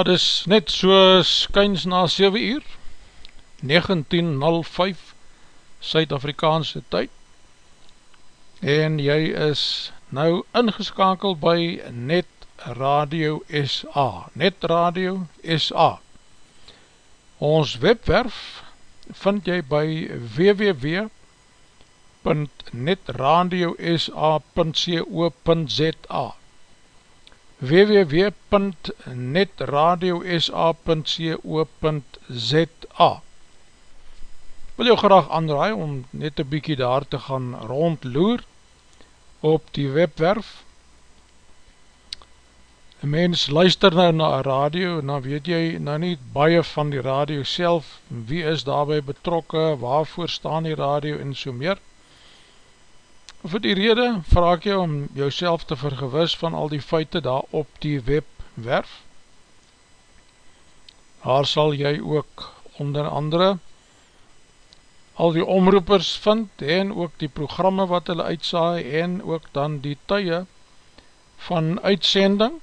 Ja, dis net so skyns na 7 uur, 19.05 Suid-Afrikaanse tyd, en jy is nou ingeskakeld by Net Radio SA, Net Radio SA. Ons webwerf vind jy by www.netradiosa.co.za www.netradiosa.co.za Wil jou graag aanraai om net een bykie daar te gaan rondloer op die webwerf Een mens luister nou na een radio en dan weet jy nou nie baie van die radio self, wie is daarby betrokke, waarvoor staan die radio en so meer. Voor die rede vraag jy om jouself te vergewis van al die feite daar op die webwerf. Daar sal jy ook onder andere al die omroepers vind en ook die programme wat hulle uitsaai en ook dan die tye van uitsending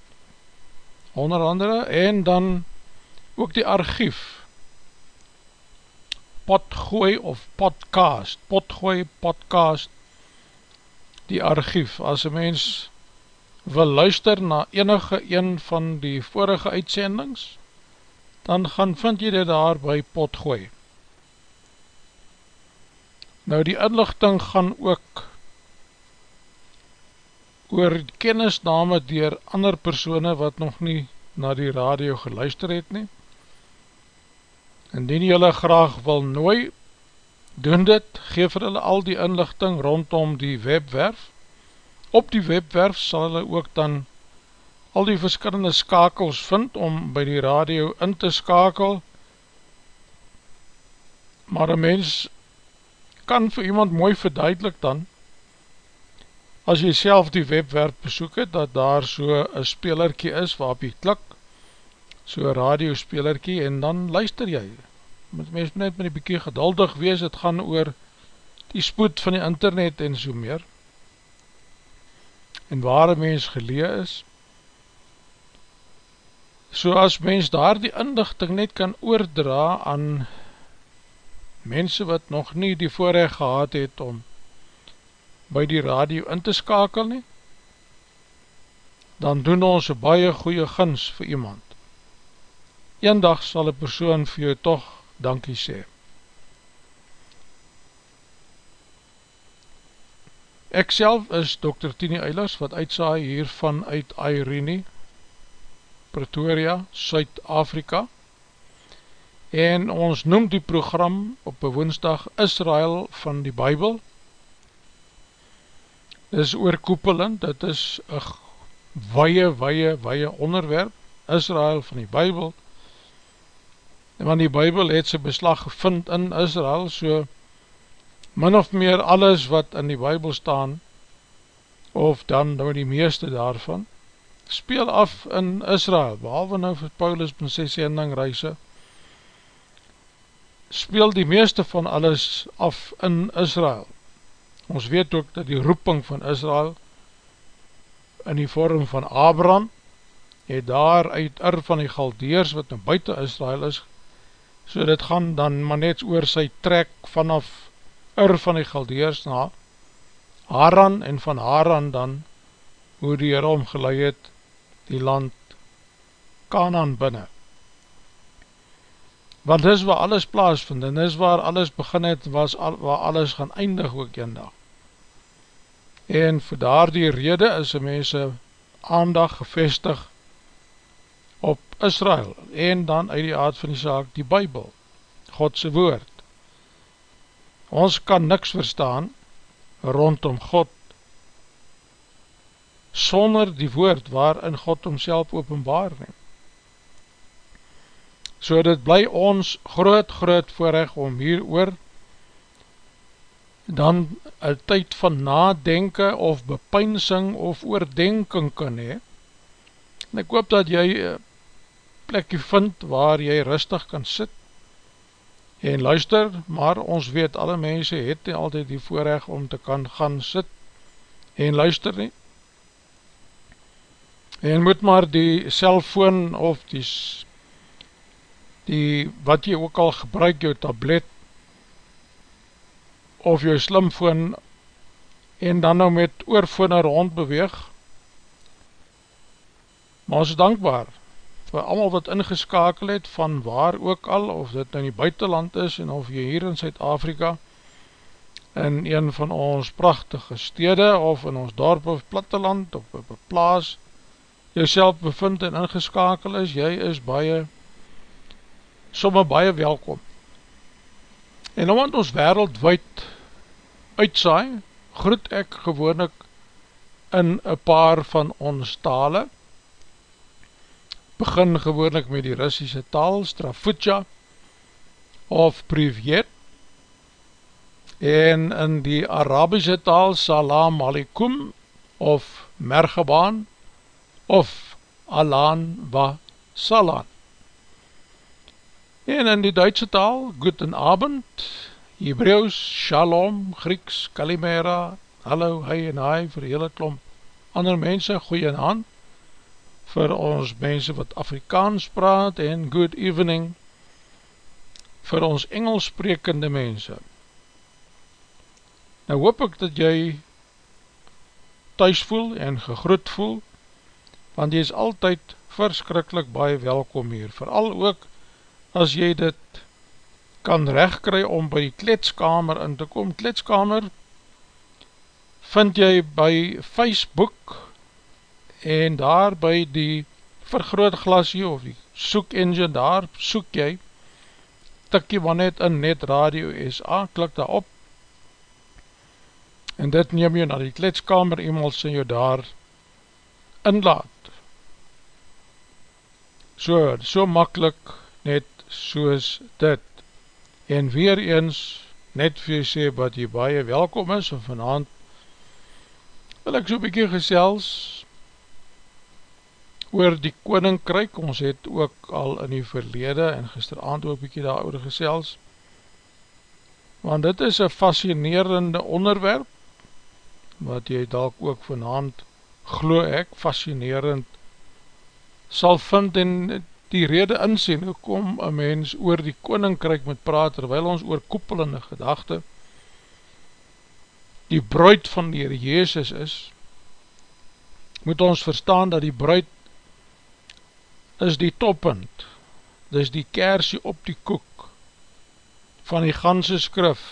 onder andere, en dan ook die archief, potgooi of podcast, potgooi podcast, die archief, as een mens wil luister na enige een van die vorige uitsendings, dan gaan vind jy dit daar by potgooi. Nou die inlichting gaan ook oor kennisname dier ander persone wat nog nie na die radio geluister het nie. Indien jylle graag wil nooi, doen dit, geef vir hulle al die inlichting rondom die webwerf. Op die webwerf sal hulle ook dan al die verskillende skakels vind om by die radio in te skakel. Maar een mens kan vir iemand mooi verduidelik dan, as jy self die webwerf besoek het, dat daar so een spelerkie is waarop jy klik, so een radiospelerkie, en dan luister jy. Moet mens net met die bykie geduldig wees, het gaan oor die spoed van die internet en so meer. En waar een mens gelee is, so as mens daar die indigting net kan oordra aan mense wat nog nie die voorrecht gehad het om by die radio in te skakel nie, dan doen ons een baie goeie gins vir iemand. Eendag sal een persoon vir jou toch dankie sê. Ek self is Dr. Tini Eilers wat uitsaai hiervan uit Airene, Pretoria, Suid-Afrika en ons noem die program op een woensdag Israel van die Bijbel is oorkoepelend, dit is een weie, weie, weie onderwerp, Israel van die Bijbel, want die Bijbel het sy beslag gevind in Israel, so min of meer alles wat in die Bijbel staan, of dan nou die meeste daarvan, speel af in Israel, behalwe nou vir Paulus met sy sending reise, speel die meeste van alles af in Israel, Ons weet ook dat die roeping van Israel in die vorm van Abraham het daar uit Ur van die Galdeers wat nou buiten Israel is so dit gaan dan maar net oor sy trek vanaf Ur van die Galdeers na Haran en van Haran dan hoe die Heer omgeleid het die land Kanaan binnen want dis waar alles plaasvind en dis waar alles begin het was al, waar alles gaan eindig ook een dag en vir daar die rede is die mense aandag gevestig Israel en dan uit die aard van die saak die Bijbel, Godse woord. Ons kan niks verstaan rondom God sonder die woord waarin God homself openbaar neem. So dit bly ons groot groot voorrecht om hier oor dan een tyd van nadenken of bepynsing of oordenking kan hee. En ek hoop dat jy plekje vind waar jy rustig kan sit. En luister, maar ons weet alle mense het nie altyd die voorrecht om te kan gaan sit en luister nie. En moet maar die cellfoon of die, die wat jy ook al gebruik, jou tablet, of jou slimfoon en dan nou met oorfoon rond beweeg maar ons is dankbaar vir allemaal wat ingeskakel het van waar ook al of dit nou in die buitenland is en of jy hier in Zuid-Afrika in een van ons prachtige stede of in ons dorp of platteland of op een plaas jyself bevind en ingeskakel is, jy is baie, somme baie welkom. En omdat ons wereldwijd uitsaai, groet ek gewoonlik in een paar van ons tale, begin gewoonlik met die Russische taal, Strafutja, of Privet, en in die Arabische taal, Salam Alikum, of Mergebaan, of Alan wa Salan. En in die Duitse taal, Guten Abend, Hebreeuws, Shalom, Grieks, Kalimera, Hallo, Hy en Hy, vir hele klomp ander mense, goeie hand, vir ons mense wat Afrikaans praat, en Good Evening, vir ons Engels sprekende mense. Nou hoop ek dat jy thuis voel en gegroet voel, want jy is altyd verskrikkelijk baie welkom hier, vooral ook as jy dit kan rechtkry om by die kletskamer in te kom. Kletskamer vind jy by Facebook en daar by die vergrootglasie of die soek engine, daar soek jy, tik jy maar net in net radio SA, klik daar op en dit neem jy na die kletskamer, iemand sê jy daar inlaat so, so makkelijk net soos dit. En weer eens, net vir jy sê, wat jy baie welkom is, en vanavond wil ek so bykie gesels oor die koninkryk, ons het ook al in die verlede, en gisteravond ook bykie daar oor gesels, want dit is een fascinerende onderwerp, wat jy dalk ook vanavond, glo ek, fascinerend sal vind en die rede insien, hoe kom een mens oor die koninkryk met praat, terwyl ons oor koepelende gedachte, die bruid van die Heer Jezus is, moet ons verstaan dat die bruid is die toppunt, dis die kersie op die koek, van die ganse skrif,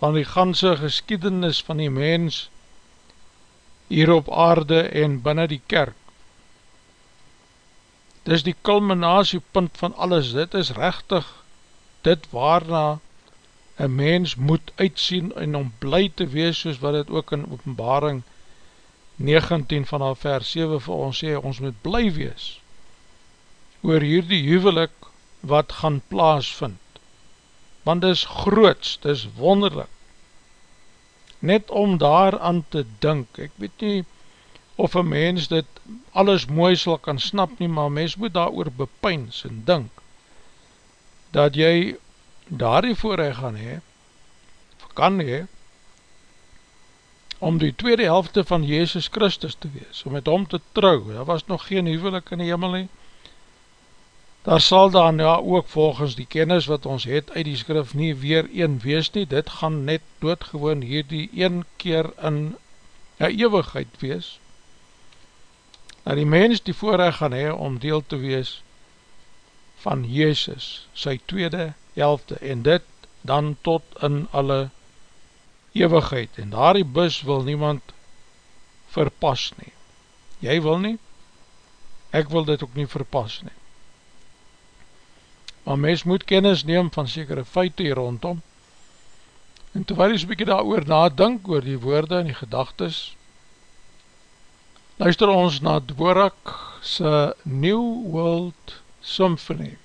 van die ganse geskiedenis van die mens, hier op aarde en binnen die kerk, dis die culminatiepunt van alles, dit is rechtig dit waarna een mens moet uitsien en om bly te wees, soos wat het ook in openbaring 19 van vers 7 vir ons sê, ons moet bly wees oor hierdie huwelik wat gaan plaas vind want dis groots, dis wonderlik. Net om daar aan te dink, ek weet nie of een mens dit alles mooi sal kan snap nie, maar mens moet daar oor bepyns en dink, dat jy daar die voorrecht gaan hee, kan hee, om die tweede helfte van Jezus Christus te wees, om met hom te trouw, daar was nog geen huwelik in die hemel nie, daar sal dan ja ook volgens die kennis wat ons het uit die skrif nie weer een wees nie, dit gaan net doodgewoon hier die een keer in ja, eeuwigheid wees, dat die mens die voorrecht gaan hee om deel te wees van Jezus, sy tweede helfte, en dit dan tot in alle eeuwigheid, en daar die bus wil niemand verpas nie. Jy wil nie, ek wil dit ook nie verpas nie. Maar mens moet kennis neem van sekere feite hier rondom, en terwijl jy so'n bykie daar oor nadink, oor die woorde en die gedagtes, luister ons na Dvorak se New World Symphony.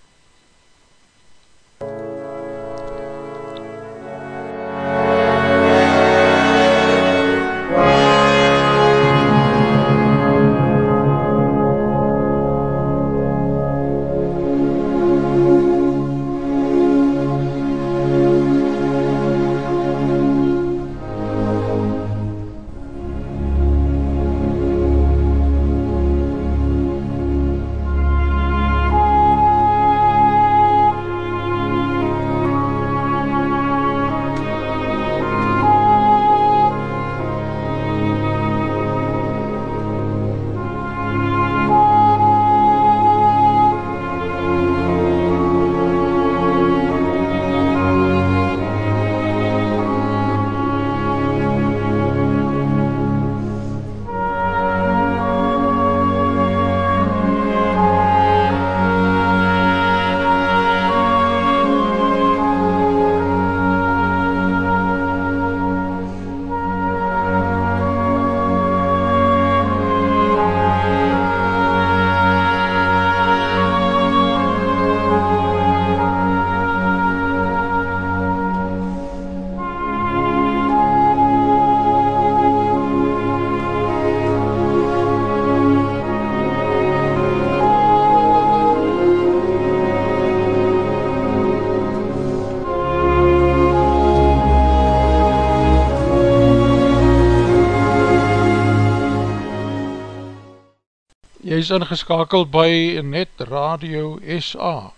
Is ingeskakeld by Net Radio SA.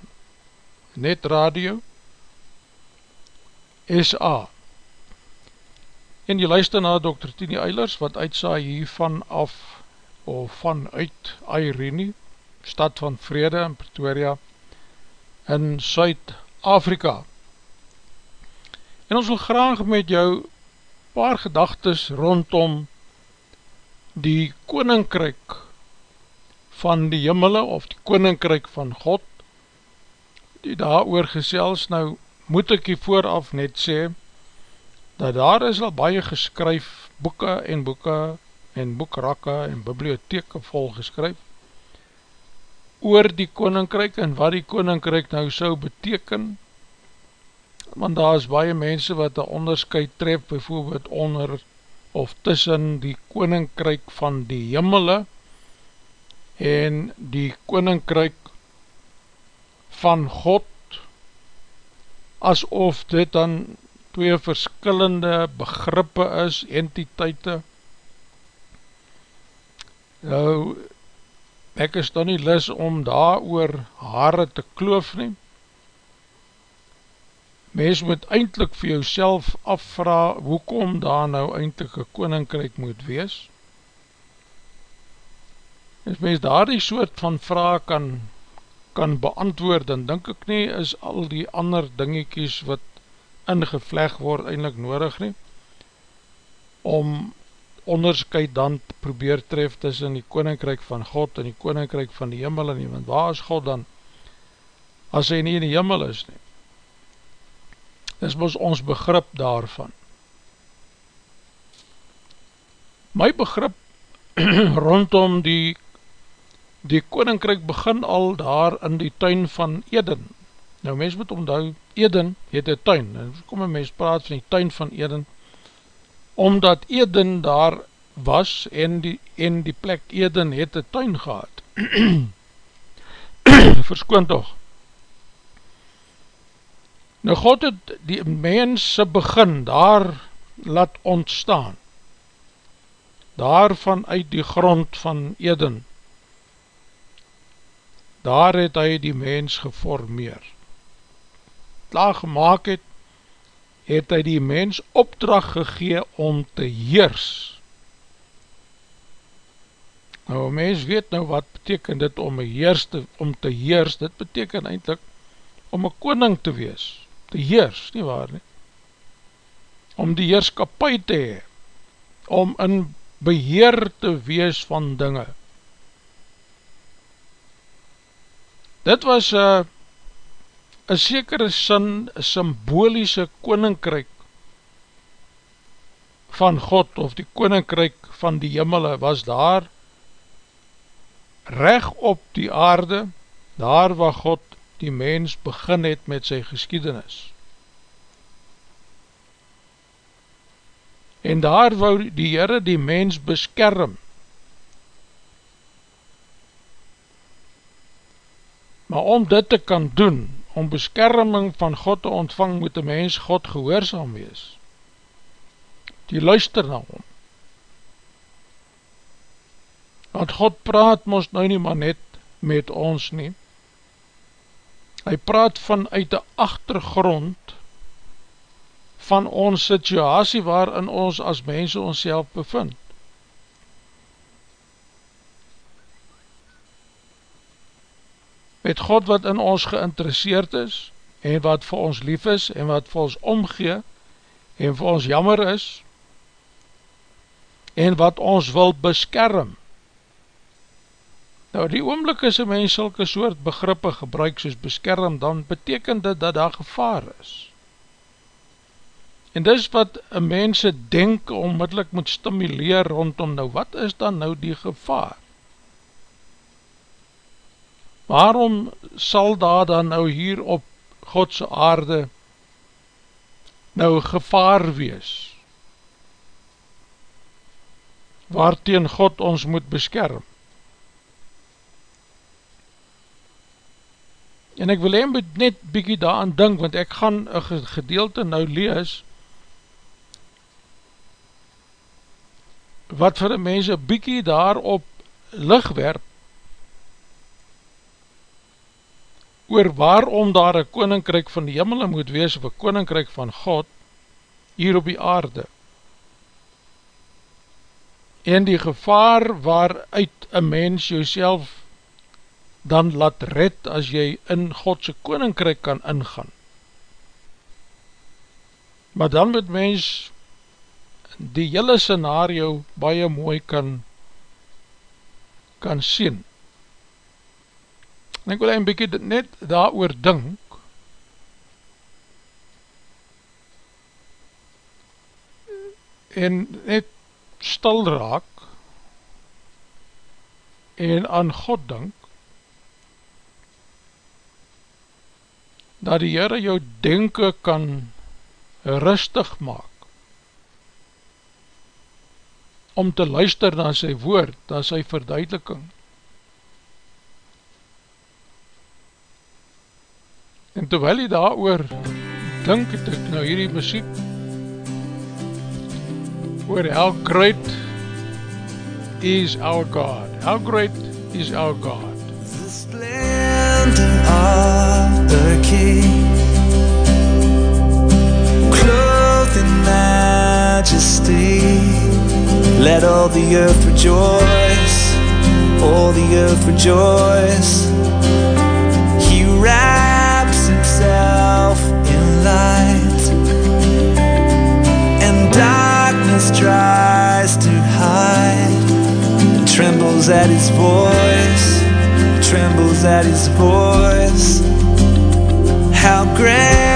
Net Radio SA. En jy luister na Dr. Tini Eilers wat uitsaai hiervan af of vanuit Airene, stad van Vrede in Pretoria in Suid-Afrika. En ons wil graag met jou paar gedagtes rondom die koninkryk van die jimmele of die koninkryk van God. Die daar oor gesels nou moet ek hier vooraf net sê dat daar is al baie geskryf boeke en boeke en boekrakke en bibliotheke vol geskryf oor die koninkryk en wat die koninkryk nou so beteken. Want daar is baie mense wat een onderscheid tref bijvoorbeeld onder of tussen die koninkryk van die jimmele en die koninkryk van God asof dit dan twee verskillende begrippe is, entiteite nou ek is dan nie lis om daar oor haare te kloof neem mens moet eindelijk vir jouself afvra, hoekom daar nou eindelijk een koninkryk moet wees? As mens daar die soort van vraag kan, kan beantwoord, dan denk ek nie, is al die ander dingiekies wat ingevleg word eindelijk nodig nie, om onderscheid dan probeer tref tussen die koninkryk van God en die koninkryk van die jimmel en nie, want waar is God dan, as hy nie in die jimmel is nie? Dis ons ons begrip daarvan. My begrip rondom die die koninkryk begin al daar in die tuin van Eden. Nou mens moet omdou, Eden het een tuin, en kom een mens praat van die tuin van Eden, omdat Eden daar was en die, en die plek Eden het een tuin gehad. Verskoon toch. Nou God het die mense begin daar laat ontstaan, daarvan uit die grond van Eden, daar het hy die mens geformeer. Klaar gemaakt het, het hy die mens opdracht gegee om te heers. Nou, mens weet nou wat beteken dit om, heers te, om te heers, dit beteken eindelijk om een koning te wees te heers, nie waar nie, om die heerskapie te hee, om in beheer te wees van dinge. Dit was een een sekere sin, een symboliese koninkryk van God, of die koninkryk van die jimmele, was daar reg op die aarde, daar waar God die mens begin het met sy geskiedenis. En daar wou die Heere die mens beskerm. Maar om dit te kan doen, om beskerming van God te ontvang, moet die mens God gehoorzaam wees. Die luister na hom. Want God praat ons nou nie maar net met ons nie, hy praat vanuit die achtergrond van ons situasie waarin ons as mense ons bevind. Met God wat in ons geïnteresseerd is en wat vir ons lief is en wat vir ons omgee en vir ons jammer is en wat ons wil beskerm Nou die oomlik as een mens sulke soort begrippe gebruik soos beskerm, dan beteken dit dat daar gevaar is. En dis wat een mense denk onmiddellik moet stimuleer rondom, nou wat is dan nou die gevaar? Waarom sal daar dan nou hier op Godse aarde nou gevaar wees? Waarteen God ons moet beskerm? En ek wil hem net bykie daaraan dink, want ek gaan een gedeelte nou lees, wat vir die mense bykie daarop lig werp, oor waarom daar een koninkryk van die jimmel moet wees of een koninkryk van God hier op die aarde. En die gevaar waaruit een mens jouself dan laat red as jy in Godse koninkryk kan ingaan. Maar dan moet mens die hele scenario baie mooi kan kan sien. En ek wil een bykie net daar oor dink, en net stil raak, en aan God dink, dat die Heere jou denken kan rustig maak, om te luister na sy woord, na sy verduideliking, En terwyl jy daar oor dink het ek nou hierdie muziek oor how great is our God. How great is our God? The splendor of the King. Clothed in majesty. Let all the earth rejoice. All the earth rejoice tries to hide. Trembles at his voice. Trembles at his voice. How great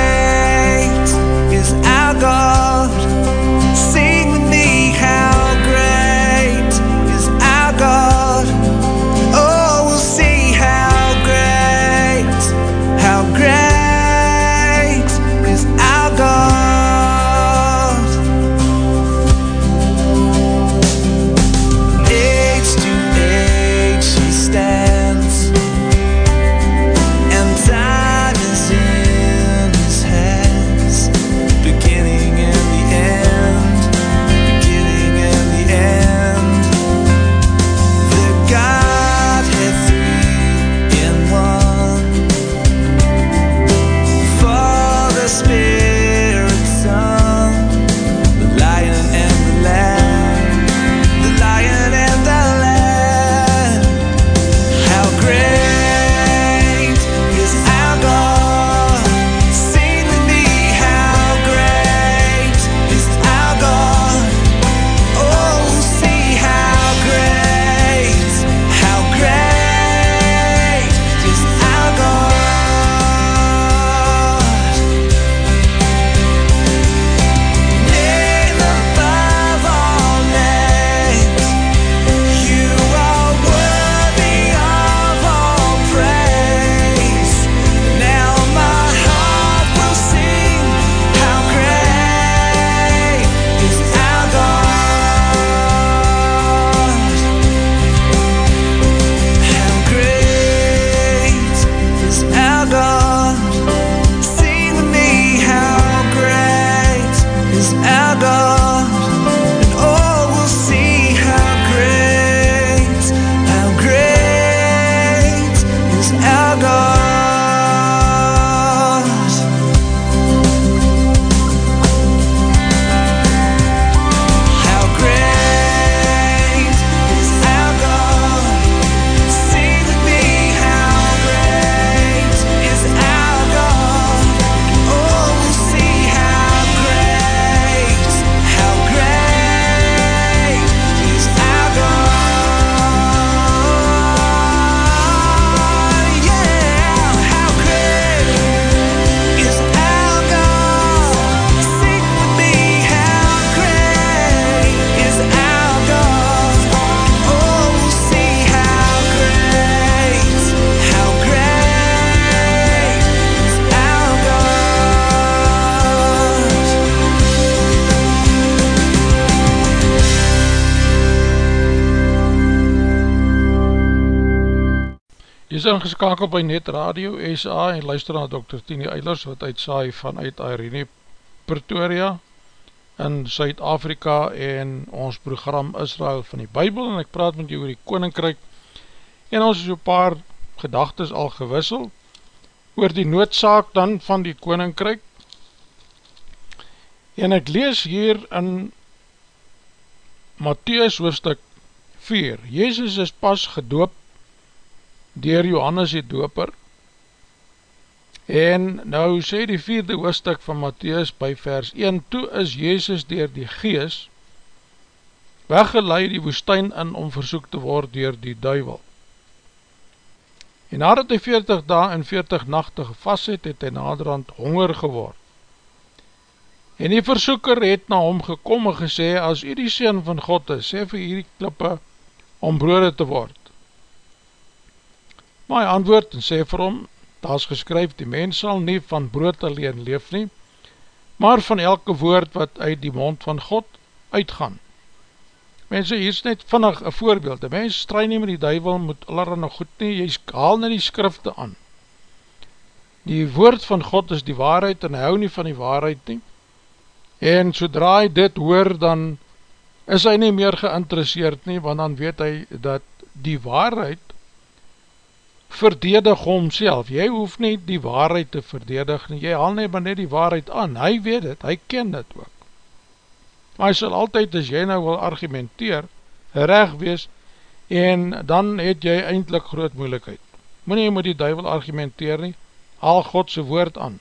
is ingeskakeld by Net Radio SA en luister na Dr. Tini Eilers wat uitsaai vanuit Irene Pretoria in Suid-Afrika en ons program Israel van die Bijbel en ek praat met jou oor die Koninkryk en ons is so paar gedagtes al gewissel oor die noodzaak dan van die koninkryk en ek lees hier in Matthäus hoofdstuk 4 Jezus is pas gedoop dier Johannes die doper en nou sê die vierde hoofdstuk van Matthäus by vers 1 toe is Jezus dier die gees weggeleid die woestijn in om versoek te word dier die duivel En nadat hy 40 dae en 40 nachte gevast het, het hy naderhand honger geword. En die versoeker het na hom gekom en gesê, as u die Seen van God is, sê vir hierdie klippe om brode te word. Maar hy antwoord en sê vir hom, daar is geskryf, die mens sal nie van brood alleen leef nie, maar van elke woord wat uit die mond van God uitgaan. Mense, hier is net vinnig een voorbeeld, die mens strijd nie met die duivel, moet allerhande goed nie, jy haal nie die skrifte aan. Die woord van God is die waarheid, en hou nie van die waarheid nie, en sodra hy dit hoor, dan is hy nie meer geïnteresseerd nie, want dan weet hy dat die waarheid verdedig homself, jy hoef nie die waarheid te verdedig nie, jy haal nie maar net die waarheid aan, hy weet het, hy ken dit ook maar hy sal altyd, as jy nou wil argumenteer, recht wees, en dan het jy eindelijk groot moeilikheid. Moe nie met die duivel argumenteer nie, haal Godse woord aan.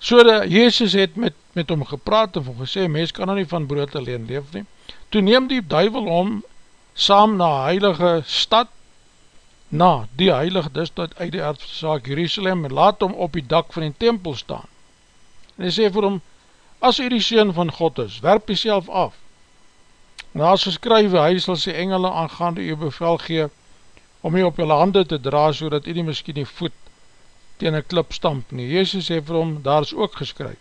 So de Jezus het met, met hom gepraat en gesê, mens kan nou nie van brood alleen leef nie. Toe neem die duivel hom saam na heilige stad, na die heilige distad uit die aardsaak Jerusalem, en laat hom op die dak van die tempel staan. En hy sê vir hom, As u die Seen van God is, werp u self af. En as geskrywe, hy sal sy engele aangaande u bevel gee, om u op julle hande te dra, so dat u die miskien die voet tegen een klip stamp nie. Jezus sê vir hom, daar is ook geskryf.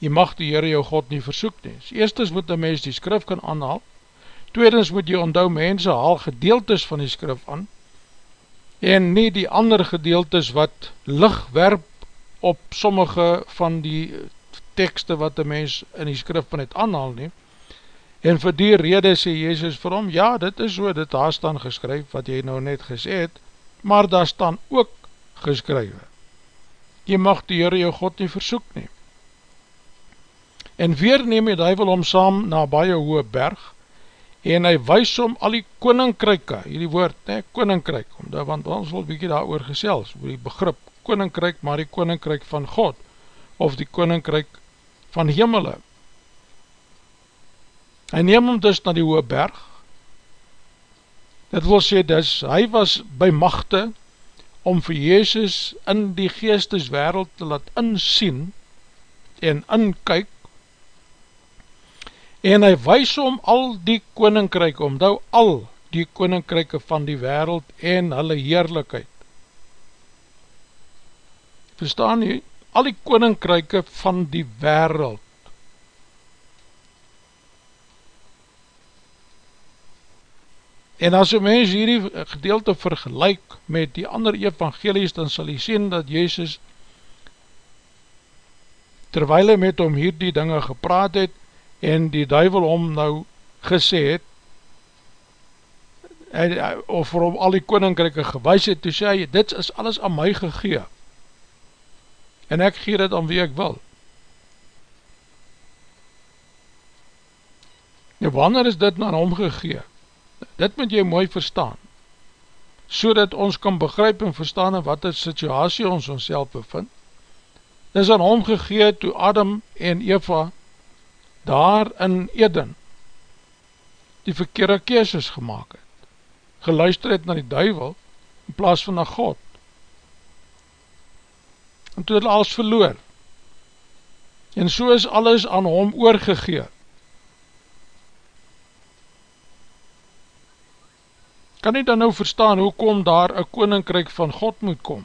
Jy mag die Heere jou God nie versoek nie. Eerstens moet die mens die skrif kan aanhaal, tweedens moet jy onthou mense haal gedeeltes van die skrif aan, en nie die ander gedeeltes wat licht werp op sommige van die tekste wat die mens in die skrif van het aanhaal neem, en vir die rede sê Jezus vir hom, ja, dit is so, dit daar staan geskryf, wat jy nou net gesê het, maar daar staan ook geskrywe. Jy mag die Heere jou God nie versoek neem. En weer neem die duivel om saam na baie hoë berg, en hy wees om al die koninkryke, hierdie woord, ne, koninkryk, omdat, want ons wil bykie daar oor gesels, oor die begrip koninkryk, maar die koninkryk van God, of die koninkryk van hemele. Hy neem hom dus na die hoë berg. Dit wil sê dus, hy was by machte om vir Jezus in die geesteswereld te laat insien en inkyk en hy wees om al die koninkryke, omdou al die koninkryke van die wereld en hulle heerlijkheid. Verstaan jy? al die koninkryke van die wereld. En as een mens hierdie gedeelte vergelijk met die ander evangelies, dan sal jy sien dat Jezus, terwijl hy met hom hierdie dinge gepraat het, en die duivel hom nou gesê het, of vir hom al die koninkryke gewys het, toe sê hy, dit is alles aan my gegeen en ek gee dit aan wie ek wil. Nou, wanneer is dit na hom gegee? Dit moet jy mooi verstaan, so ons kan begryp en verstaan in wat die situasie ons ons self bevind. Dit is aan hom gegee toe Adam en Eva daar in Eden die verkeerde keeses gemaakt het, geluister het na die duivel in plaas van na God en toe het alles verloor. En so is alles aan hom oorgegee. Kan nie dan nou verstaan hoe kom daar een koninkryk van God moet kom?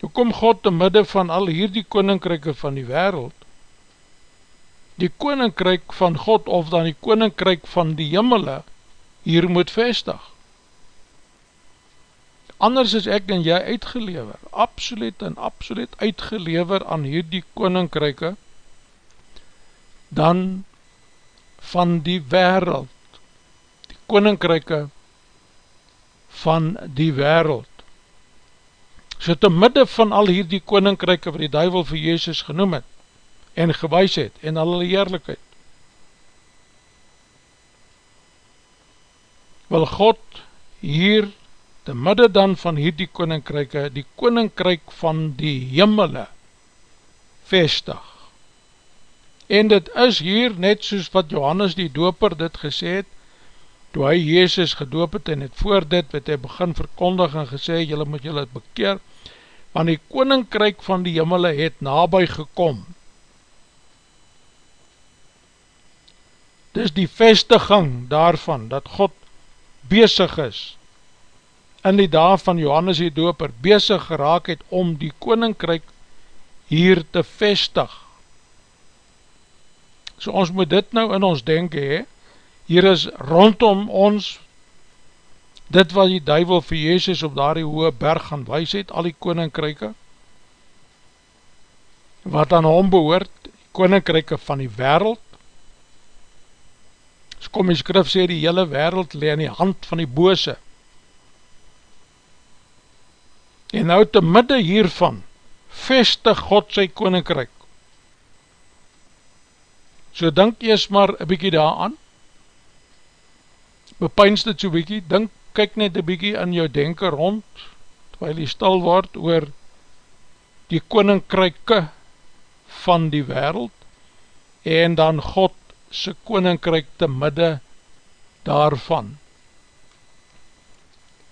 Hoe kom God te midde van al hierdie koninkryke van die wereld? Die koninkryk van God of dan die koninkryk van die jimmele hier moet vestig anders is ek en jy uitgelever, absoluut en absoluut uitgelever aan hierdie koninkryke, dan van die wereld, die koninkryke van die wereld. So te midde van al hierdie koninkryke wat die duivel vir Jezus genoem het, en gewys het, en hulle eerlijkheid, wil God hier te midde dan van hierdie koninkryke, die koninkryk van die jimmele vestig. En dit is hier net soos wat Johannes die doper dit gesê het, toe hy Jezus gedoop het en het voor dit wat hy begin verkondig en gesê, jylle moet jylle het bekeer, want die koninkryk van die jimmele het nabij gekom. Dis die vestiging daarvan, dat God bezig is, in die dag van Johannes die doper, bezig geraak het om die koninkryk hier te vestig. So ons moet dit nou in ons denken, he. hier is rondom ons, dit wat die duivel vir Jezus op daar die hoge berg gaan wees het, al die koninkryke, wat aan hom behoort, koninkryke van die wereld, so kom die skrif sê, die hele wereld le in die hand van die bose, en nou te midde hiervan, vestig God sy koninkryk, so denk eers maar een bykie daar aan, bepijns dit so bykie, denk, kyk net een bykie in jou denken rond, terwijl jy stil word oor die koninkryke van die wereld, en dan God sy koninkryk te midde daarvan.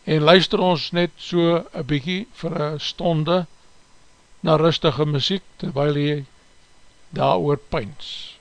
En luister ons net so een bykie vir een stonde na rustige muziek, terwijl jy daar oor pijns.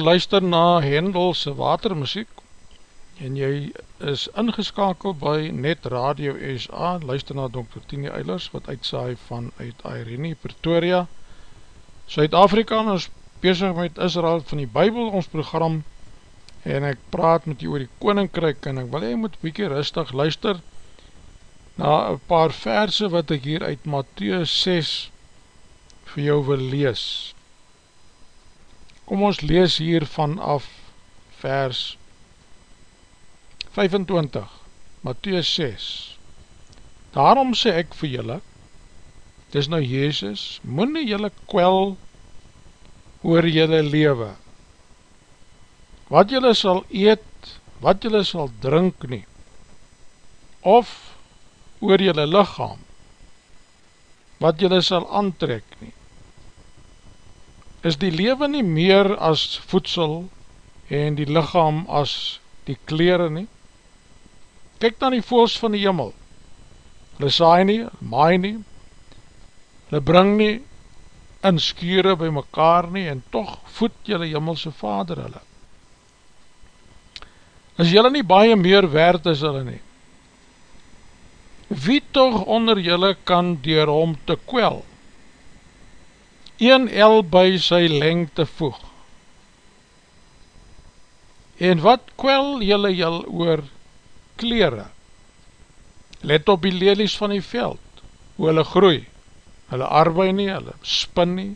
Geluister na Hendelse watermuziek en jy is ingeskakeld by Net Radio SA, luister na Dr. Tini Eilers wat uitsaai van uit Irene, Pretoria, Suid-Afrika en ons bezig met Israel van die Bijbel, ons program en ek praat met jy oor die Koninkryk en ek wil jy moet bykie rustig luister na een paar verse wat ek hier uit Matthäus 6 vir jou wil lees. Kom ons lees hier vanaf vers 25, Matthäus 6. Daarom sê ek vir julle, dis nou Jezus, moet nie julle kwel oor julle lewe, wat julle sal eet, wat julle sal drink nie, of oor julle lichaam, wat julle sal aantrek nie is die leven nie meer as voedsel en die lichaam as die kleren nie. Kijk na die voels van die jimmel. Hulle saai nie, maai nie, hulle bring nie in skure by mekaar nie en toch voed jylle jimmelse vader hulle. Is jylle nie baie meer werd as hulle nie? Wie toch onder jylle kan dier hom te kwel? Een el by sy lengte voeg. En wat kwel jylle jyl oor kleren? Let op die lelies van die veld, hoe hulle groei, hulle arbeid nie, hulle spin nie.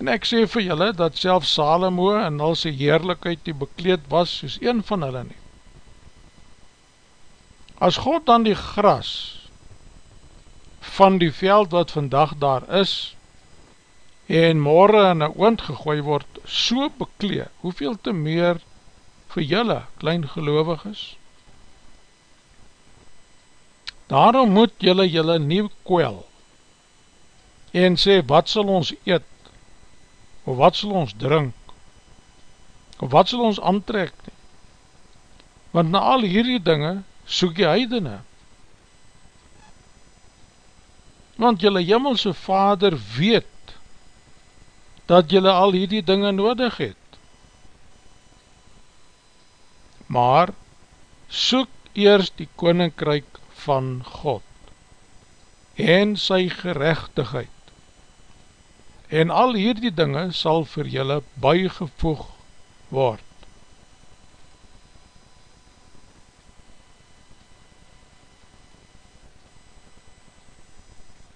En ek sê vir jylle, dat self Salomo en al sy heerlijkheid die bekleed was, soos een van hulle nie. As God dan die gras van die veld wat vandag daar is, en morgen in een oond gegooi word, so beklee, hoeveel te meer vir julle, klein gelovig is? Daarom moet julle julle nie kwel, en sê, wat sal ons eet, of wat sal ons drink, of wat sal ons aantrek nie? Want na al hierdie dinge, soek jy heidene. Want julle jimmelse vader weet, dat jylle al hierdie dinge nodig het. Maar, soek eers die koninkryk van God en sy gerechtigheid en al hierdie dinge sal vir jylle bygevoeg word.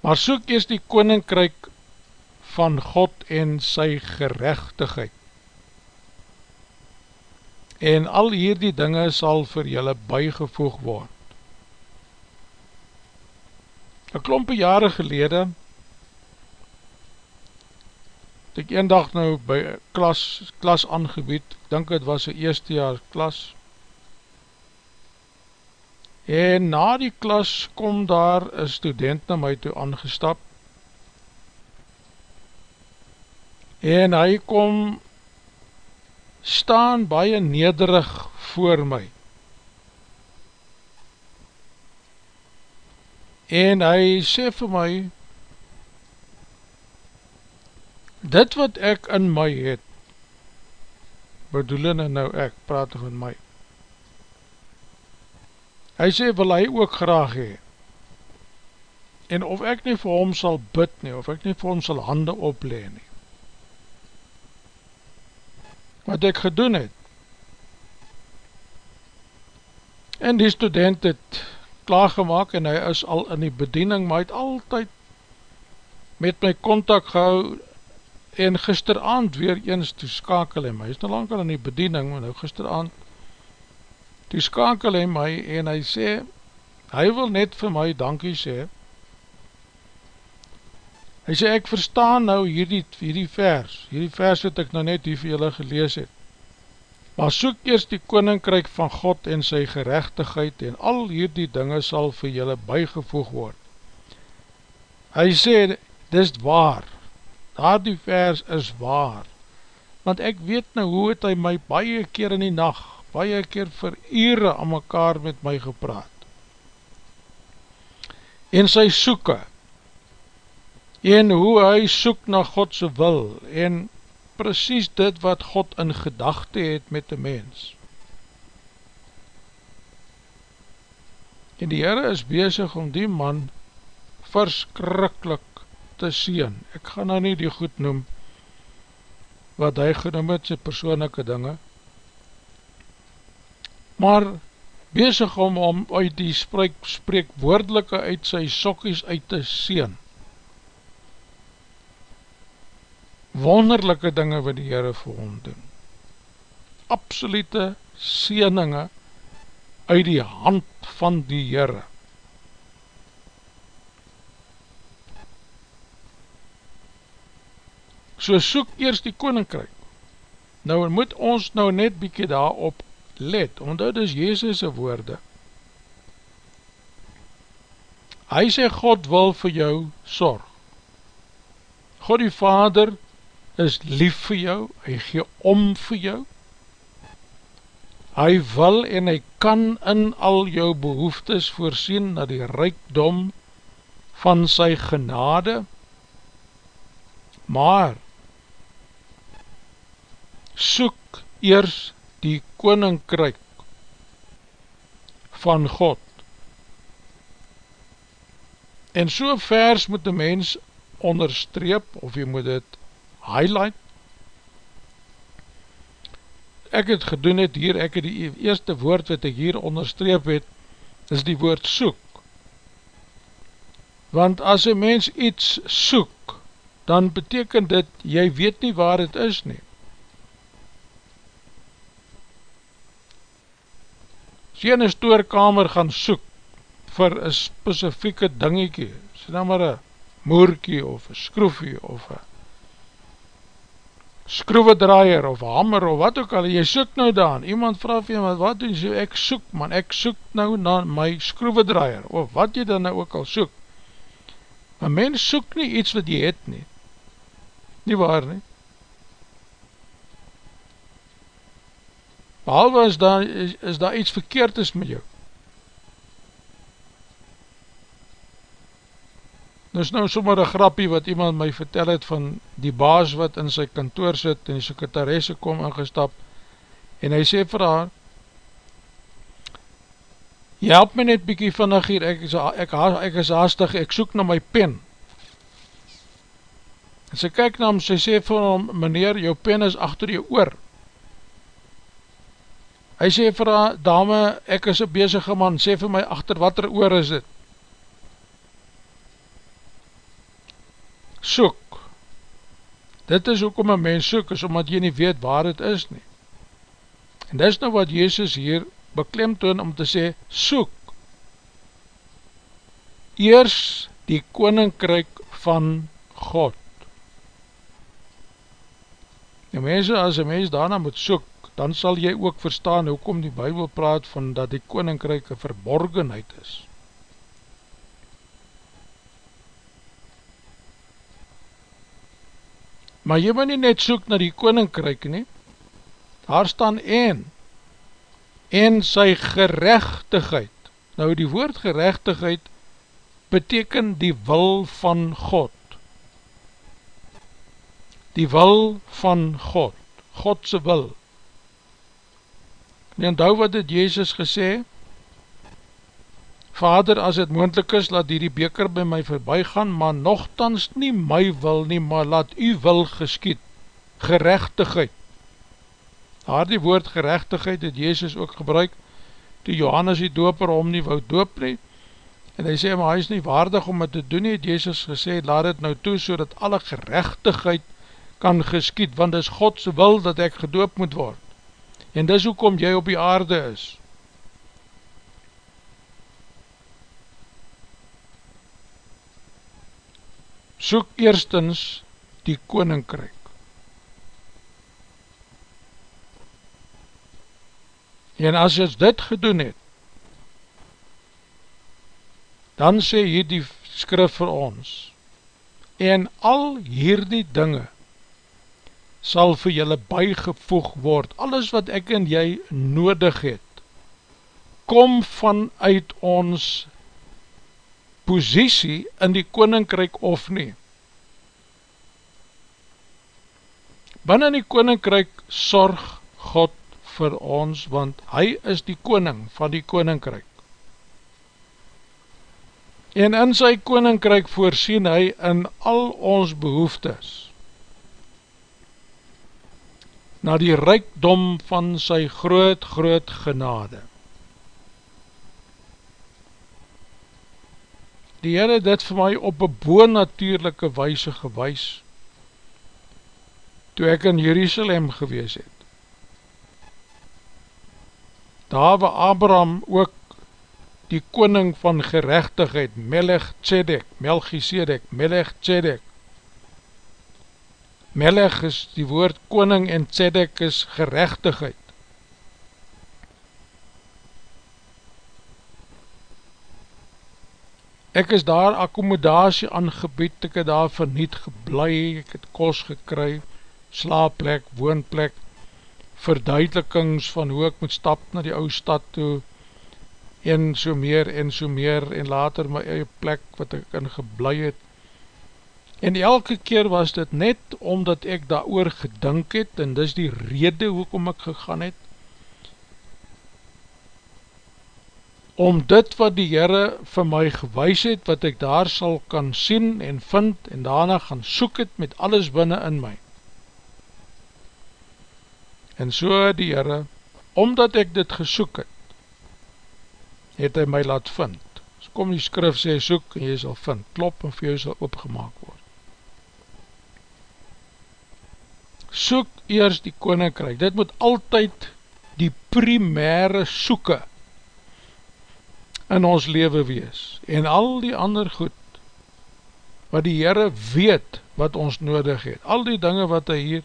Maar soek eers die koninkryk van God en sy gerechtigheid. En al hierdie dinge sal vir julle bygevoeg word. Een klompe jare gelede, het ek een dag nou by klas, klas aangebied, ek dink het was een eerste jaar klas, en na die klas kom daar een student na my toe aangestap, en hy kom staan baie nederig voor my. En hy sê vir my dit wat ek in my het bedoelende nou ek praat van my. Hy sê wil hy ook graag hee en of ek nie vir hom sal bid nie of ek nie vir hom sal hande opleen nie wat ek gedoen het. En die student het klaargemaak en hy is al in die bediening, maar hy het altyd met my contact gehou en gisteravond weer eens toeskakel hy my. Hy is nou lang al in die bediening, maar nou gisteravond toeskakel hy my en hy sê, hy wil net vir my dankie sê, Hy sê, ek verstaan nou hierdie, hierdie vers, hierdie vers wat ek nou net hier vir julle gelees het. Maar soek eerst die koninkryk van God en sy gerechtigheid en al hierdie dinge sal vir julle bygevoeg word. Hy sê, dis waar, daar die vers is waar, want ek weet nou hoe het hy my baie keer in die nacht, baie keer vir ure aan mekaar met my gepraat. En sy soeke, en hoe hy soek na Godse wil, en precies dit wat God in gedachte het met die mens. En die Heere is bezig om die man verskrikkelijk te sien. Ek ga nou nie die goed noem wat hy genoem het, sy persoonlijke dinge, maar bezig om om uit die spreek, spreekwoordelike uit sy sokkies uit te sien. Wonderlijke dinge wat die Heere vir hom doen. Absolute sieninge uit die hand van die Heere. So soek eers die koninkryk. Nou moet ons nou net bykie daarop let, omdat is Jezus' woorde. Hy sê God wil vir jou sorg. God die Vader is lief vir jou, hy gee om vir jou. Hy wil en hy kan in al jou behoeftes voorsien na die rijkdom van sy genade, maar soek eers die koninkryk van God. En so vers moet die mens onderstreep, of jy moet het highlight. Ek het gedoen het hier, ek het die eerste woord wat ek hier onderstreep het, is die woord soek. Want as een mens iets soek, dan beteken dit, jy weet nie waar het is nie. as jy in een stoorkamer gaan soek vir een specifieke dingiekie, sê nou maar een moerkie of een skroefie of een skroevedraaier of hammer of wat ook al, jy soek nou daan, iemand vraag vir jy, wat doen jy, ek soek man, ek soek nou na my skroevedraaier, of wat jy dan nou ook al soek, maar mens soek nie iets wat jy het nie, nie waar nie, behalwe is daar, is, is daar iets verkeerd is met jou. Nou is nou sommer een grappie wat iemand my vertel het van die baas wat in sy kantoor sit en die sekretaresse kom ingestap. En hy sê vir haar jy help my net bykie vannig hier, ek is, ek, ek is haastig, ek soek na my pen. En sy kyk na hom, sy sê vir hom meneer, jou pen is achter jou oor. Hy sê vir haar, dame, ek is een bezige man, sê vir my, achter wat er oor is dit? Soek. Dit is ook om een mens soek, is omdat jy nie weet waar het is nie. En dis nou wat Jezus hier beklemtoon om te sê, soek. Eers die koninkryk van God. Die mense, as een mens daarna moet soek, dan sal jy ook verstaan hoekom die Bijbel praat van dat die koninkryk een verborgenheid is. Maar jy moet nie net soek na die koninkryk nie, daar staan een, en sy gerechtigheid. Nou die woord gerechtigheid beteken die wil van God. Die wil van God, Godse wil. En onthou wat het Jezus gesê, Vader, as het moendlik is, laat die beker by my voorbij gaan, maar nogthans nie my wil nie, maar laat u wil geskiet, gerechtigheid. Daar die woord gerechtigheid het Jezus ook gebruik, toe Johannes die doper om nie wou doop nie, en hy sê, maar hy is nie waardig om het te doen nie, het Jezus gesê, laat het nou toe, so dat alle gerechtigheid kan geskiet, want is Godse wil dat ek gedoop moet word en dis hoekom jy op die aarde is. Soek eerstens die koninkryk. En as jy dit gedoen het, dan sê hier die skrif vir ons, en al hierdie dinge, sal vir julle bygevoeg word, alles wat ek en jy nodig het, kom vanuit ons posiesie in die koninkryk of nie. Binnen die koninkryk sorg God vir ons, want hy is die koning van die koninkryk. En in sy koninkryk voorsien hy in al ons behoeftes, na die rijkdom van sy groot, groot genade. Die Heer het dit vir my op een boonatuurlijke wijse gewys, toe ek in Jerusalem gewees het. Daar waar Abraham ook die koning van gerechtigheid, Melech Tzedek, Melchisedek, Melech Tzedek, Melech is die woord koning en Tzedek is gerechtigheid. Ek is daar akkomodatie aangebied, ek het daar verniet geblei, ek het kos gekry, slaapplek, woonplek, verduidelikings van hoe ek moet stap na die oude stad toe, en so meer en so meer, en later my eie plek wat ek in geblei het. En elke keer was dit net omdat ek daar oor gedink het, en dis die rede hoekom ek gegaan het, om dit wat die Heere vir my gewys het, wat ek daar sal kan sien en vind, en daarna gaan soek het met alles binnen in my. En so die Heere, omdat ek dit gesoek het, het hy my laat vind. So kom die skrif sê, soek en jy sal vind, klop en vir jou sal opgemaak word. Soek eers die koninkryk, dit moet altyd die primaire soeke in ons leven wees, en al die ander goed, wat die Heere weet wat ons nodig het, al die dinge wat hy hier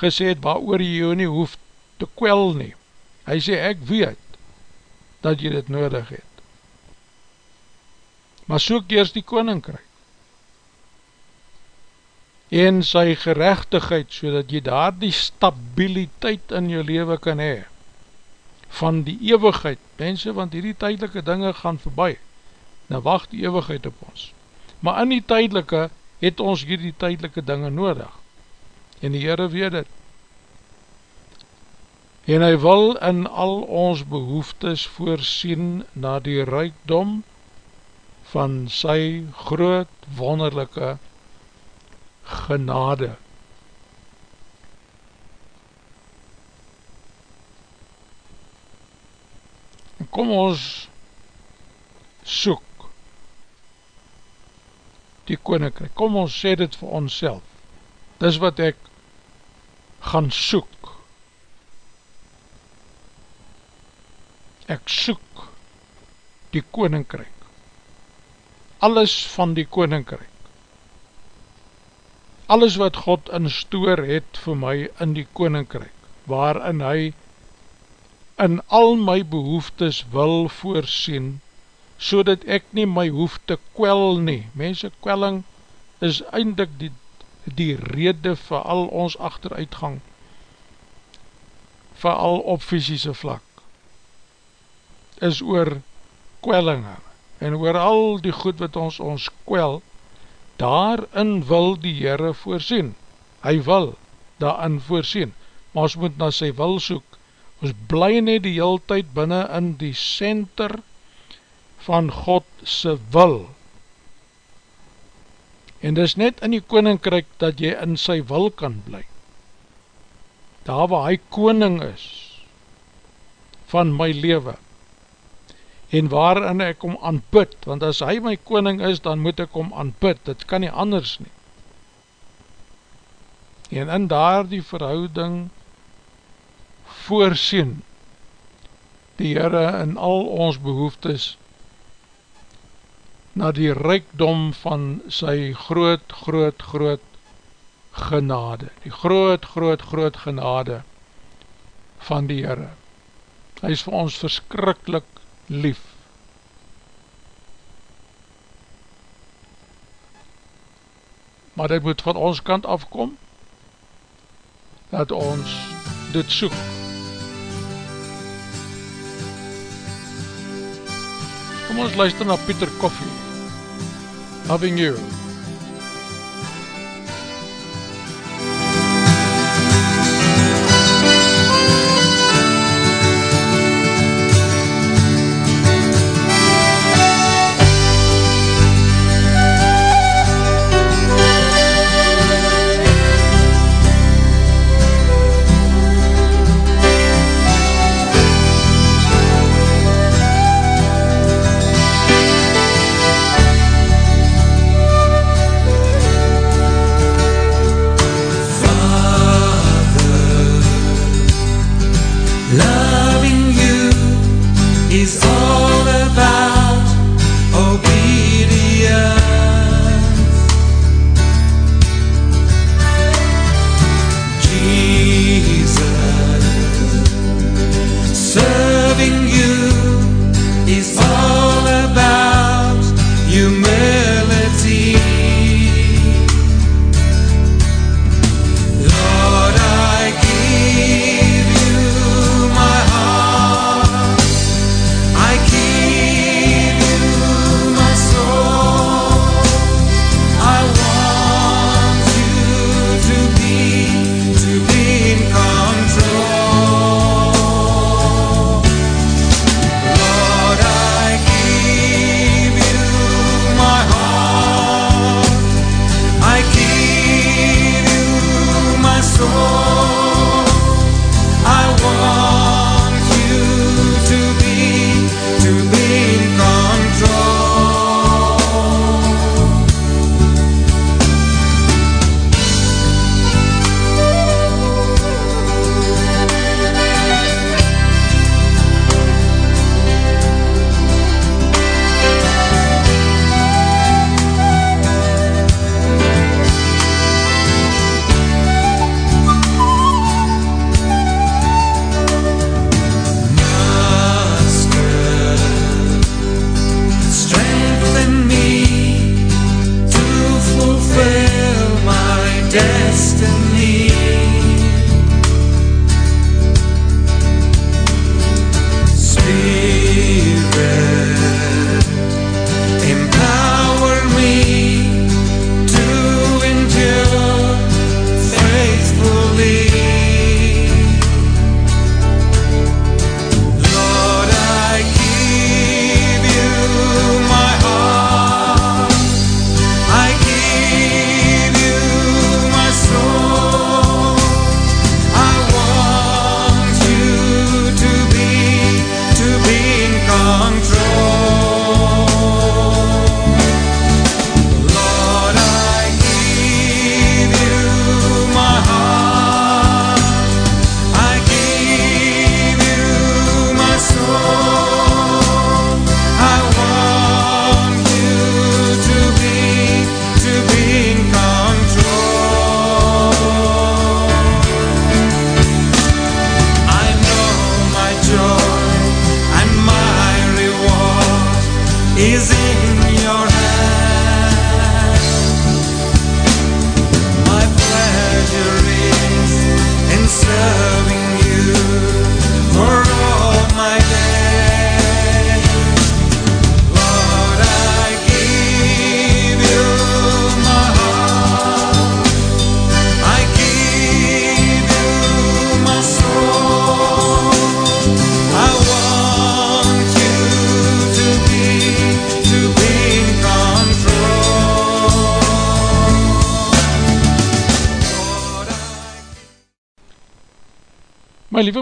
gesê het, waar oor jy jou nie hoef te kwel nie, hy sê ek weet, dat jy dit nodig het, maar soek eerst die koninkryk, en sy gerechtigheid, so dat jy daar die stabiliteit in jou leven kan hee, van die eeuwigheid, mense, want hierdie tydelike dinge gaan voorbij, nou wacht die eeuwigheid op ons. Maar in die tydelike het ons hierdie tydelike dinge nodig, en die Heere weet het. En hy wil in al ons behoeftes voorsien na die rijkdom van sy groot wonderlijke genade. Kom ons soek die koninkryk, kom ons sê dit vir ons self, dis wat ek gaan soek, ek soek die koninkryk, alles van die koninkryk, alles wat God in stoor het vir my in die koninkryk, waarin hy in al my behoeftes wil voorsien, so dat ek nie my hoef te kwel nie. Mense, kwelling is eindelijk die, die rede vir al ons achteruitgang, vir al op fysische vlak, is oor kwellinge, en oor al die goed wat ons ons kwel, daarin wil die Heere voorsien. Hy wil daarin voorsien, maar ons moet na sy wil soek, ons bly net die heel tyd binnen in die center van God se wil. En dis net in die koninkryk dat jy in sy wil kan bly. Daar waar hy koning is van my leven en waarin ek om aanbid, want as hy my koning is, dan moet ek om aanbid, dit kan nie anders nie. En in daar die verhouding voorsien die Heere in al ons behoeftes na die rijkdom van sy groot, groot, groot genade, die groot, groot, groot genade van die Heere. Hy is vir ons verskrikkelijk lief. Maar dit moet van ons kant afkom, dat ons dit soek. Kom ons luister na Pieter Koffie Loving You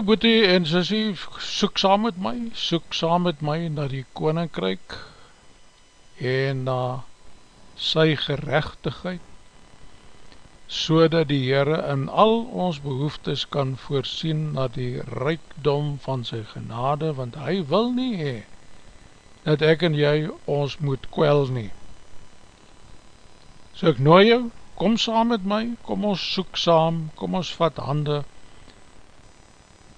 boete en sissie, soek saam met my, soek saam met my na die koninkryk en na sy gerechtigheid, so dat die Heere in al ons behoeftes kan voorsien na die rijkdom van sy genade, want hy wil nie hee, dat ek en jy ons moet kwel nie. So ek nooi jou, kom saam met my, kom ons soek saam, kom ons vat hande,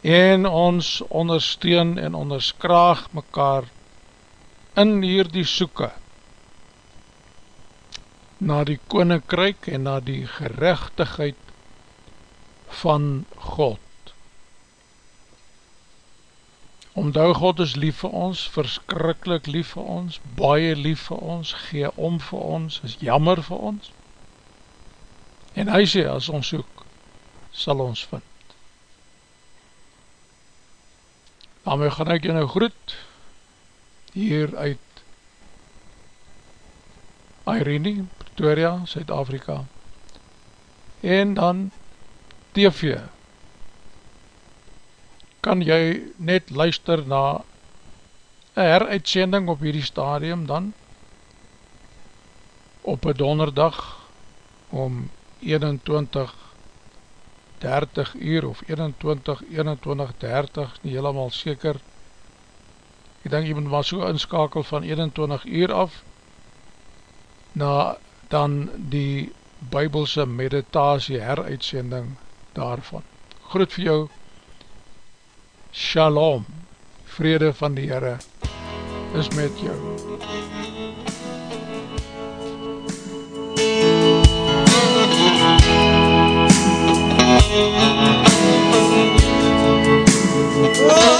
en ons ondersteun en onderskraag mekaar in hierdie soeke na die koninkryk en na die gerechtigheid van God. Omdou God is lief vir ons, verskrikkelijk lief vir ons, baie lief vir ons, gee om vir ons, is jammer vir ons. En hy sê, as ons soek, sal ons vind. Daarmee gaan ek jou nou groet hier uit Irene, Pretoria, Suid-Afrika. En dan TV kan jy net luister na een heruitsending op hierdie stadium dan? Op een donderdag om 21 30 uur of 21, 21, 30, nie helemaal seker. Ek denk jy moet maar so inskakel van 21 uur af na dan die bybelse meditasie heruitsending daarvan. Groet vir jou, Shalom, vrede van die Heere, is met jou. Oh.